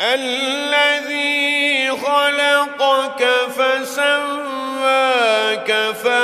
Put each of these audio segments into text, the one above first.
الذي خلقك فسواك فعدلك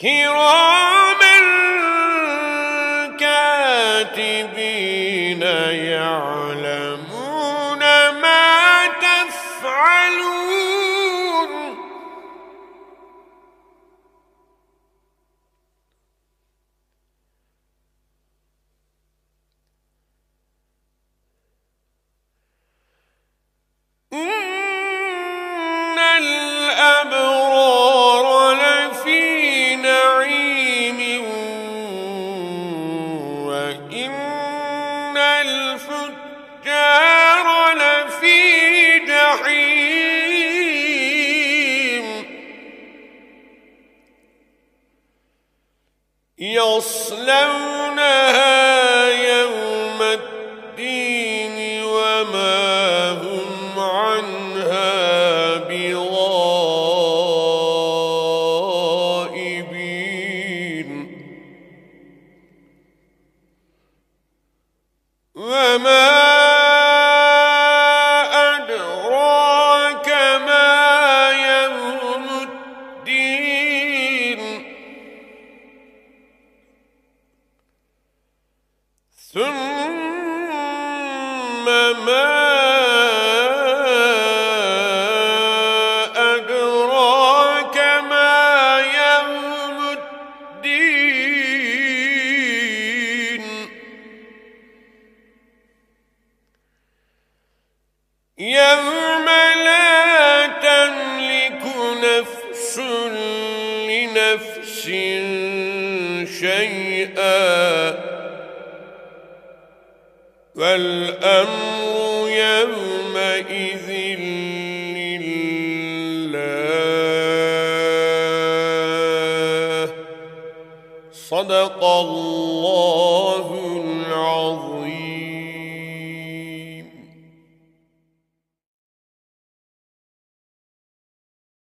كراما كاتبين يعلمون ما تفعلون. إن الأبرار الفجار لفي جحيم. يصلونها ثم ما أدراك ما يوم الدين. يوم لا تملك نفس لنفس شيئا. والأمر يومئذ لله. صدق الله